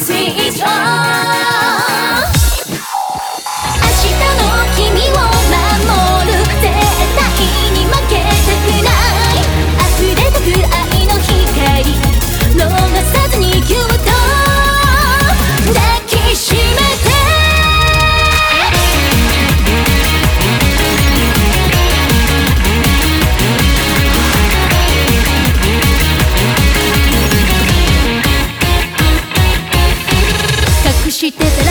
سی عشان してた